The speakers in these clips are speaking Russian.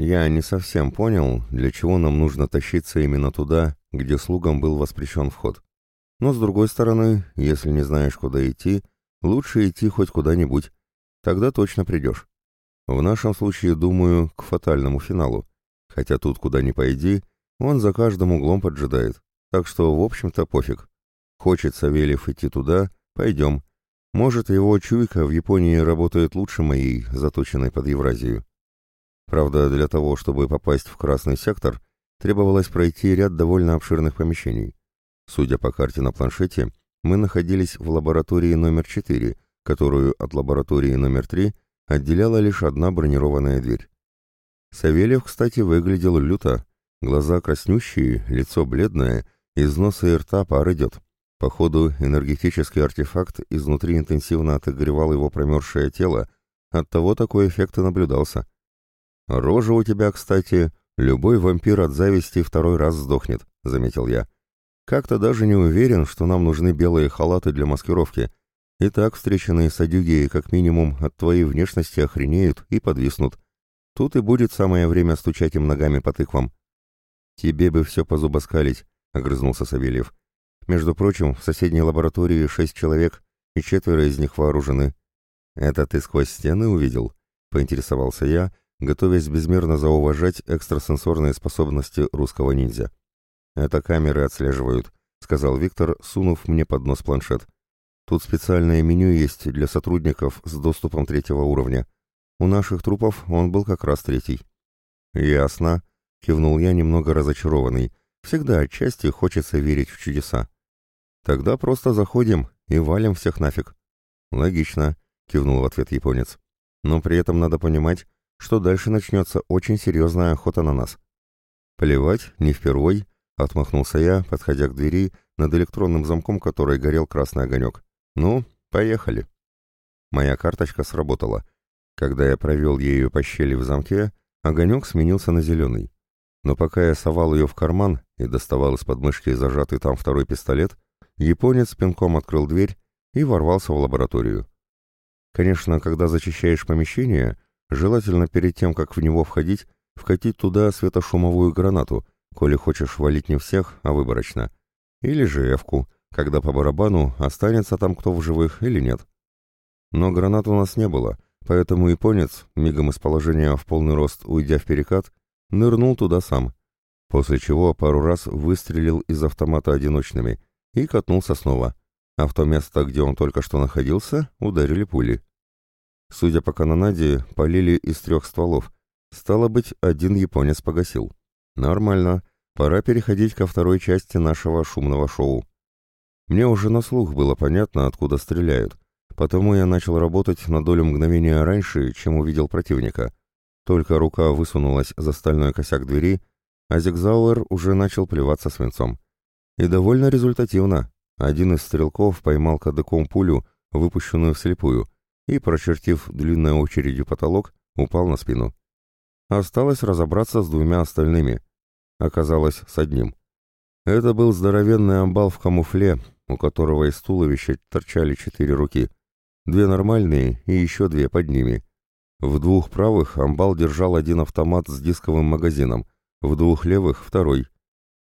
Я не совсем понял, для чего нам нужно тащиться именно туда, где слугам был воспрещен вход. Но, с другой стороны, если не знаешь, куда идти, лучше идти хоть куда-нибудь. Тогда точно придешь. В нашем случае, думаю, к фатальному финалу. Хотя тут куда ни пойди, он за каждым углом поджидает. Так что, в общем-то, пофиг. Хочет Савельев идти туда, пойдем. Может, его чуйка в Японии работает лучше моей, заточенной под Евразию. Правда, для того, чтобы попасть в красный сектор, требовалось пройти ряд довольно обширных помещений. Судя по карте на планшете, мы находились в лаборатории номер 4, которую от лаборатории номер 3 отделяла лишь одна бронированная дверь. Савельев, кстати, выглядел люто. Глаза краснющие, лицо бледное, из носа и рта пар идет. Походу, энергетический артефакт изнутри интенсивно отогревал его промерзшее тело, оттого такой эффект и наблюдался. «Рожа у тебя, кстати, любой вампир от зависти второй раз сдохнет», — заметил я. «Как-то даже не уверен, что нам нужны белые халаты для маскировки. И так встреченные садюги как минимум от твоей внешности охренеют и подвиснут. Тут и будет самое время стучать им ногами по тыквам». «Тебе бы все позубоскалить», — огрызнулся Савельев. «Между прочим, в соседней лаборатории шесть человек, и четверо из них вооружены». «Это ты сквозь стены увидел?» — поинтересовался я, готовясь безмерно зауважать экстрасенсорные способности русского ниндзя. «Это камеры отслеживают», — сказал Виктор, сунув мне под нос планшет. «Тут специальное меню есть для сотрудников с доступом третьего уровня. У наших трупов он был как раз третий». «Ясно», — кивнул я, немного разочарованный. «Всегда отчасти хочется верить в чудеса». «Тогда просто заходим и валим всех нафиг». «Логично», — кивнул в ответ японец. «Но при этом надо понимать, что дальше начнется очень серьезная охота на нас. Плевать, не впервой, отмахнулся я, подходя к двери, над электронным замком которой горел красный огонек. Ну, поехали. Моя карточка сработала. Когда я провел ею по щели в замке, огонек сменился на зеленый. Но пока я совал ее в карман и доставал из подмышки зажатый там второй пистолет, японец пинком открыл дверь и ворвался в лабораторию. Конечно, когда зачищаешь помещение, Желательно перед тем, как в него входить, вкатить туда светошумовую гранату, коли хочешь валить не всех, а выборочно. Или же эвку, когда по барабану останется там кто в живых или нет. Но гранат у нас не было, поэтому японец, мигом из положения в полный рост уйдя в перекат, нырнул туда сам, после чего пару раз выстрелил из автомата одиночными и катнулся снова, а в то место, где он только что находился, ударили пули. Судя по канонаде, полили из трех стволов. Стало быть, один японец погасил. Нормально. Пора переходить ко второй части нашего шумного шоу. Мне уже на слух было понятно, откуда стреляют, потому я начал работать на долю мгновения раньше, чем увидел противника. Только рука высунулась за стальной косяк двери, а Зигзауэр уже начал плеваться свинцом. И довольно результативно. Один из стрелков поймал кадыком пулю, выпущенную вслепую, и, прочертив длинной очередью потолок, упал на спину. Осталось разобраться с двумя остальными. Оказалось, с одним. Это был здоровенный амбал в камуфле, у которого из туловища торчали четыре руки. Две нормальные и еще две под ними. В двух правых амбал держал один автомат с дисковым магазином, в двух левых — второй.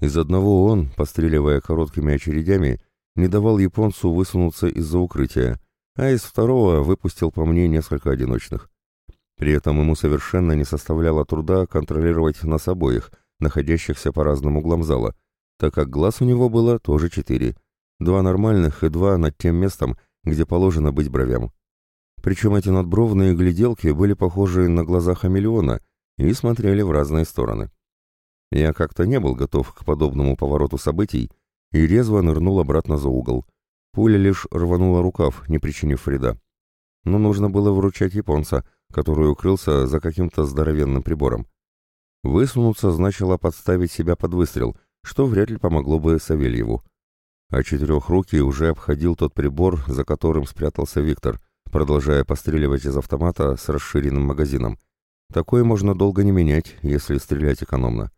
Из одного он, постреливая короткими очередями, не давал японцу высунуться из-за укрытия, а из второго выпустил по мне несколько одиночных. При этом ему совершенно не составляло труда контролировать нас обоих, находящихся по разным углам зала, так как глаз у него было тоже четыре. Два нормальных и два над тем местом, где положено быть бровям. Причем эти надбровные гляделки были похожи на глаза хамелеона и смотрели в разные стороны. Я как-то не был готов к подобному повороту событий и резво нырнул обратно за угол, Пуля лишь рванула рукав, не причинив вреда. Но нужно было выручать японца, который укрылся за каким-то здоровенным прибором. Высунуться значило подставить себя под выстрел, что вряд ли помогло бы Савельеву. А четырехрукий уже обходил тот прибор, за которым спрятался Виктор, продолжая постреливать из автомата с расширенным магазином. Такое можно долго не менять, если стрелять экономно.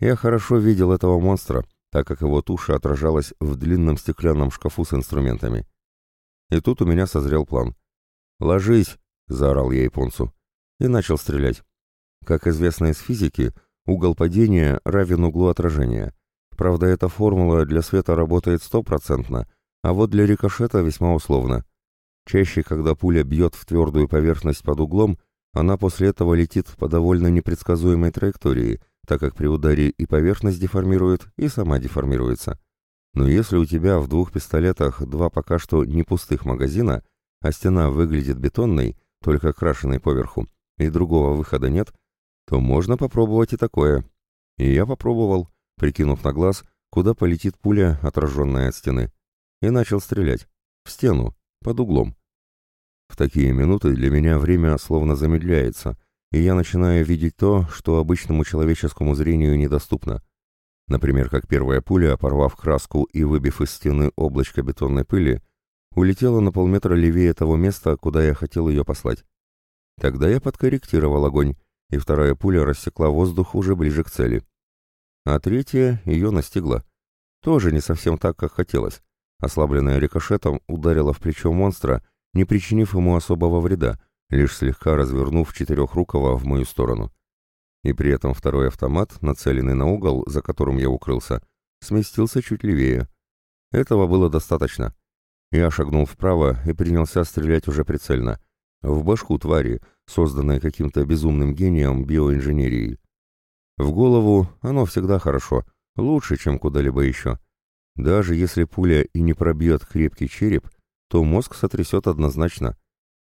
Я хорошо видел этого монстра, так как его туша отражалась в длинном стеклянном шкафу с инструментами. И тут у меня созрел план. «Ложись!» — заорал я японцу. И начал стрелять. Как известно из физики, угол падения равен углу отражения. Правда, эта формула для света работает стопроцентно, а вот для рикошета весьма условно. Чаще, когда пуля бьет в твердую поверхность под углом, она после этого летит по довольно непредсказуемой траектории, так как при ударе и поверхность деформирует, и сама деформируется. Но если у тебя в двух пистолетах два пока что не пустых магазина, а стена выглядит бетонной, только крашенной поверху, и другого выхода нет, то можно попробовать и такое. И я попробовал, прикинув на глаз, куда полетит пуля, отраженная от стены, и начал стрелять. В стену, под углом. В такие минуты для меня время словно замедляется, и я начинаю видеть то, что обычному человеческому зрению недоступно. Например, как первая пуля, порвав краску и выбив из стены облачко бетонной пыли, улетела на полметра левее того места, куда я хотел ее послать. Тогда я подкорректировал огонь, и вторая пуля рассекла воздух уже ближе к цели. А третья ее настигла. Тоже не совсем так, как хотелось. Ослабленная рикошетом ударила в плечо монстра, не причинив ему особого вреда, лишь слегка развернув четырехрукого в мою сторону. И при этом второй автомат, нацеленный на угол, за которым я укрылся, сместился чуть левее. Этого было достаточно. Я шагнул вправо и принялся стрелять уже прицельно. В башку твари, созданной каким-то безумным гением биоинженерии. В голову оно всегда хорошо, лучше, чем куда-либо еще. Даже если пуля и не пробьет крепкий череп, то мозг сотрясет однозначно.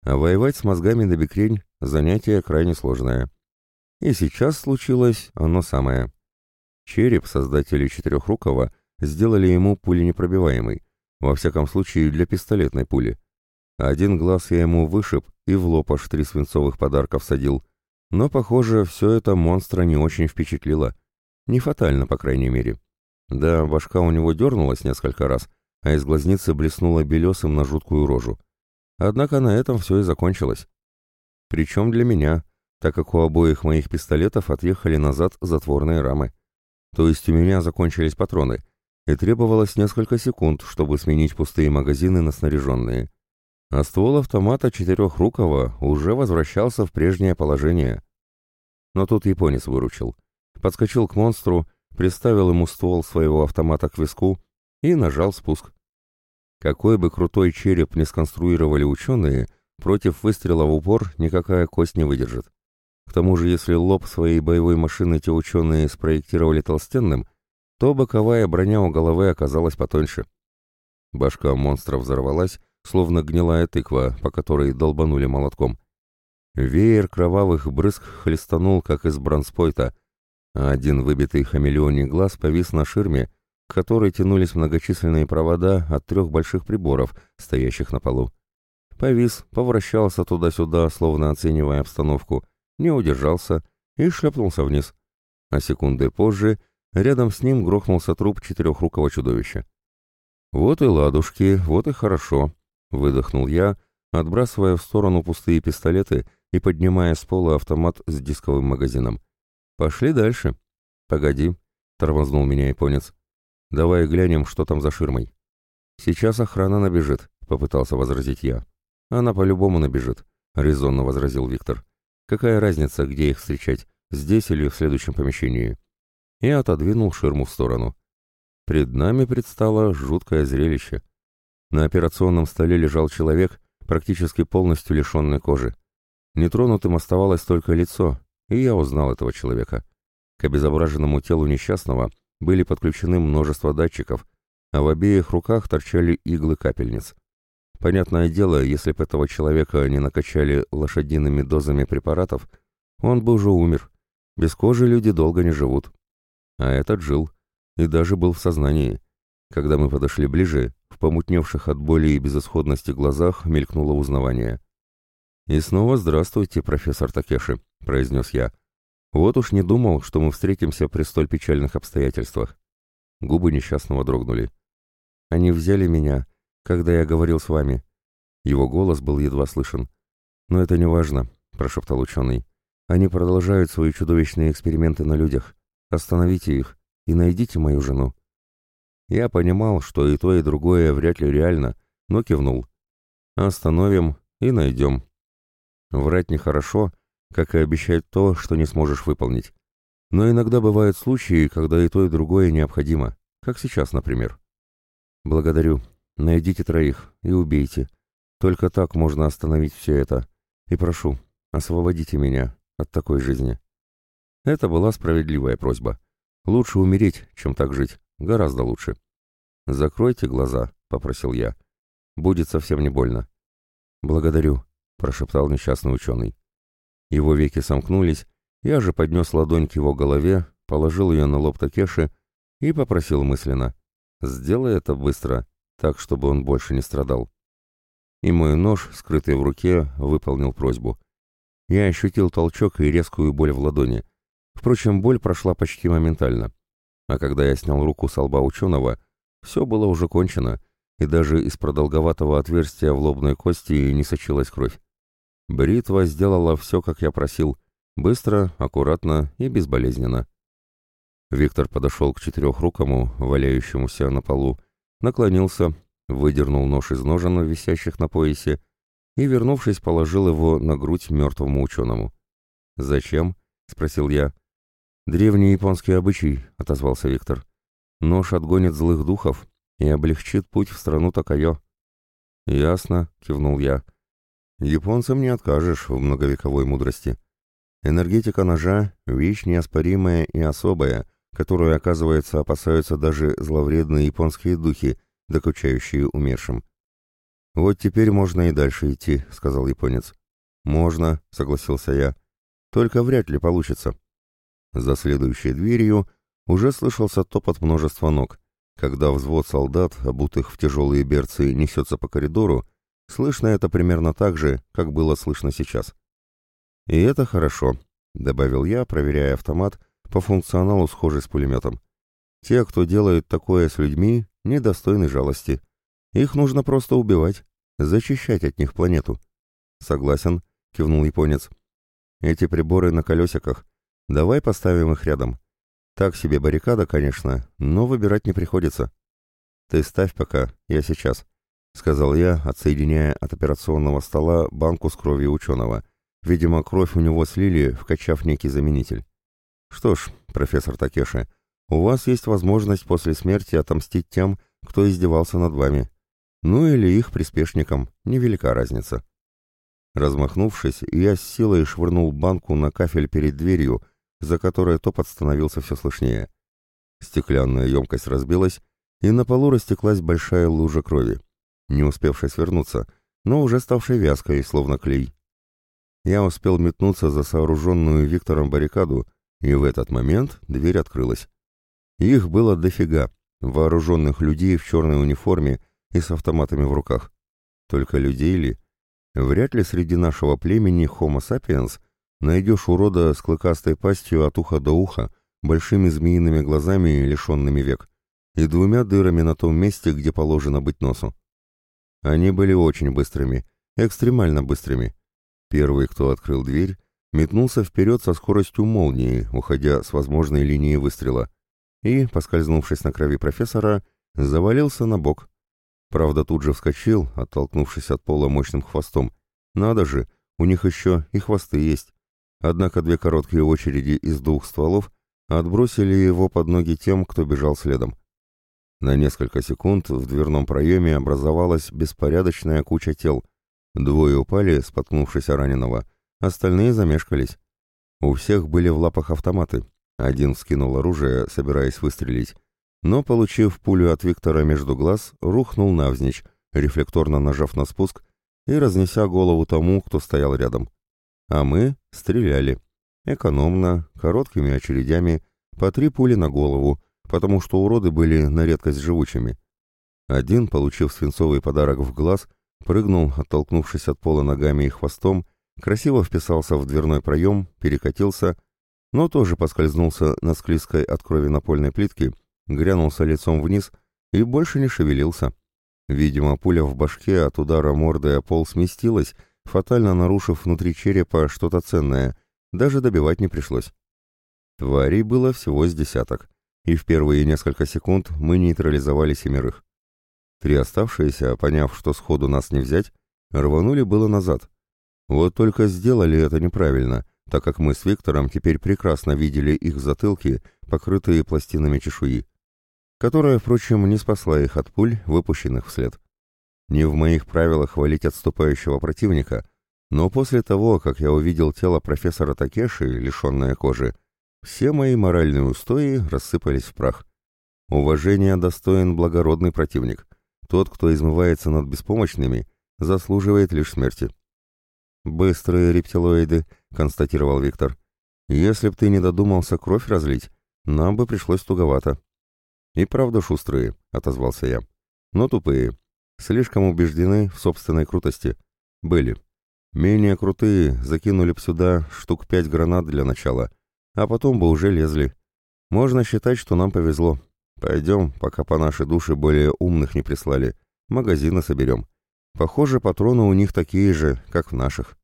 А воевать с мозгами на бекрень – занятие крайне сложное. И сейчас случилось оно самое. Череп создатели Четырехрукого сделали ему пуленепробиваемый, во всяком случае, для пистолетной пули. Один глаз я ему вышиб и в лоб аж три свинцовых подарков садил. Но, похоже, все это монстра не очень впечатлило. Не фатально, по крайней мере. Да, башка у него дернулась несколько раз, а из глазницы блеснула белесым на жуткую рожу. Однако на этом все и закончилось. Причем для меня, так как у обоих моих пистолетов отъехали назад затворные рамы. То есть у меня закончились патроны, и требовалось несколько секунд, чтобы сменить пустые магазины на снаряженные. А ствол автомата четырехрукого уже возвращался в прежнее положение. Но тут японец выручил. Подскочил к монстру, приставил ему ствол своего автомата к виску и нажал спуск. Какой бы крутой череп не сконструировали ученые, против выстрела в упор никакая кость не выдержит. К тому же, если лоб своей боевой машины те ученые спроектировали толстенным, то боковая броня у головы оказалась потоньше. Башка монстра взорвалась, словно гнилая тыква, по которой долбанули молотком. Веер кровавых брызг хлестанул, как из бронспойта, а один выбитый хамелеоний глаз повис на ширме, к которой тянулись многочисленные провода от трех больших приборов, стоящих на полу. Повис, повращался туда-сюда, словно оценивая обстановку, не удержался и шлепнулся вниз. А секунды позже Рядом с ним грохнулся труп четырехрукого чудовища. «Вот и ладушки, вот и хорошо», — выдохнул я, отбрасывая в сторону пустые пистолеты и поднимая с пола автомат с дисковым магазином. «Пошли дальше». «Погоди», — тормознул меня японец. «Давай глянем, что там за ширмой». «Сейчас охрана набежит», — попытался возразить я. «Она по-любому набежит», — резонно возразил Виктор. «Какая разница, где их встречать, здесь или в следующем помещении?» и отодвинул ширму в сторону. Пред нами предстало жуткое зрелище. На операционном столе лежал человек, практически полностью лишенный кожи. Нетронутым оставалось только лицо, и я узнал этого человека. К обезображенному телу несчастного были подключены множество датчиков, а в обеих руках торчали иглы капельниц. Понятное дело, если бы этого человека не накачали лошадиными дозами препаратов, он бы уже умер. Без кожи люди долго не живут. А этот жил. И даже был в сознании. Когда мы подошли ближе, в помутневших от боли и безысходности глазах мелькнуло узнавание. «И снова здравствуйте, профессор Такеши», — произнес я. «Вот уж не думал, что мы встретимся при столь печальных обстоятельствах». Губы несчастного дрогнули. «Они взяли меня, когда я говорил с вами». Его голос был едва слышен. «Но это не важно», — прошептал ученый. «Они продолжают свои чудовищные эксперименты на людях. Остановите их и найдите мою жену». Я понимал, что и то, и другое вряд ли реально, но кивнул. «Остановим и найдем». Врать нехорошо, как и обещать то, что не сможешь выполнить. Но иногда бывают случаи, когда и то, и другое необходимо, как сейчас, например. Благодарю. Найдите троих и убейте. Только так можно остановить все это. И прошу, освободите меня от такой жизни. Это была справедливая просьба. Лучше умереть, чем так жить. Гораздо лучше. «Закройте глаза», — попросил я. «Будет совсем не больно». «Благодарю», — прошептал несчастный ученый. Его веки сомкнулись, я же поднес ладонь к его голове, положил ее на лоб Такеши и попросил мысленно. «Сделай это быстро, так, чтобы он больше не страдал». И мой нож, скрытый в руке, выполнил просьбу. Я ощутил толчок и резкую боль в ладони. Впрочем, боль прошла почти моментально. А когда я снял руку с лба ученого, все было уже кончено, и даже из продолговатого отверстия в лобной кости не сочилась кровь. Бритва сделала все, как я просил, быстро, аккуратно и безболезненно. Виктор подошел к четырехрукому, валяющемуся на полу, наклонился, выдернул нож из ножен, висящих на поясе, и, вернувшись, положил его на грудь мертвому ученому. «Зачем?» — спросил я. «Древний японский обычай», — отозвался Виктор. «Нож отгонит злых духов и облегчит путь в страну Такайо». «Ясно», — кивнул я. «Японцам не откажешь в многовековой мудрости. Энергетика ножа — вещь неоспоримая и особая, которую, оказывается, опасаются даже зловредные японские духи, докучающие умершим. «Вот теперь можно и дальше идти», — сказал японец. «Можно», — согласился я. «Только вряд ли получится». За следующей дверью уже слышался топот множества ног. Когда взвод солдат, обутых в тяжелые берцы, несется по коридору, слышно это примерно так же, как было слышно сейчас. «И это хорошо», — добавил я, проверяя автомат, по функционалу схожий с пулеметом. «Те, кто делает такое с людьми, недостойны жалости. Их нужно просто убивать, зачищать от них планету». «Согласен», — кивнул японец. «Эти приборы на колесиках. Давай поставим их рядом. Так себе баррикада, конечно, но выбирать не приходится». «Ты ставь пока, я сейчас», — сказал я, отсоединяя от операционного стола банку с кровью ученого — Видимо, кровь у него слили, вкачав некий заменитель. Что ж, профессор Такеши, у вас есть возможность после смерти отомстить тем, кто издевался над вами. Ну или их приспешникам, невелика разница. Размахнувшись, я с силой швырнул банку на кафель перед дверью, за которой топот становился все слышнее. Стеклянная емкость разбилась, и на полу растеклась большая лужа крови, не успевшая свернуться, но уже ставшей вязкой, словно клей я успел метнуться за сооруженную Виктором баррикаду, и в этот момент дверь открылась. Их было дофига, вооруженных людей в черной униформе и с автоматами в руках. Только людей ли? Вряд ли среди нашего племени Homo sapiens найдешь урода с клыкастой пастью от уха до уха, большими змеиными глазами, лишенными век, и двумя дырами на том месте, где положено быть носу. Они были очень быстрыми, экстремально быстрыми, Первый, кто открыл дверь, метнулся вперед со скоростью молнии, уходя с возможной линии выстрела, и, поскользнувшись на крови профессора, завалился на бок. Правда, тут же вскочил, оттолкнувшись от пола мощным хвостом. Надо же, у них еще и хвосты есть. Однако две короткие очереди из двух стволов отбросили его под ноги тем, кто бежал следом. На несколько секунд в дверном проеме образовалась беспорядочная куча тел — Двое упали, споткнувшись о раненого, остальные замешкались. У всех были в лапах автоматы. Один вскинул оружие, собираясь выстрелить, но, получив пулю от Виктора между глаз, рухнул навзничь, рефлекторно нажав на спуск и разнеся голову тому, кто стоял рядом. А мы стреляли. Экономно, короткими очередями, по три пули на голову, потому что уроды были на редкость живучими. Один, получив свинцовый подарок в глаз, прыгнул, оттолкнувшись от пола ногами и хвостом, красиво вписался в дверной проем, перекатился, но тоже поскользнулся на склизкой от крови напольной плитке, грянулся лицом вниз и больше не шевелился. Видимо, пуля в башке от удара мордой о пол сместилась, фатально нарушив внутри черепа что-то ценное, даже добивать не пришлось. Тварей было всего с десяток, и в первые несколько секунд мы нейтрализовали семерых. Три оставшиеся, поняв, что сходу нас не взять, рванули было назад. Вот только сделали это неправильно, так как мы с Виктором теперь прекрасно видели их затылки, покрытые пластинами чешуи, которая, впрочем, не спасла их от пуль, выпущенных вслед. Не в моих правилах хвалить отступающего противника, но после того, как я увидел тело профессора Такеши, лишенное кожи, все мои моральные устои рассыпались в прах. Уважение достоин благородный противник. Тот, кто измывается над беспомощными, заслуживает лишь смерти. «Быстрые рептилоиды», — констатировал Виктор. «Если б ты не додумался кровь разлить, нам бы пришлось туговато». «И правда шустрые», — отозвался я. «Но тупые. Слишком убеждены в собственной крутости. Были. Менее крутые закинули б сюда штук пять гранат для начала, а потом бы уже лезли. Можно считать, что нам повезло. Пойдем, пока по нашей душе более умных не прислали. Магазины соберем. Похоже, патроны у них такие же, как в наших.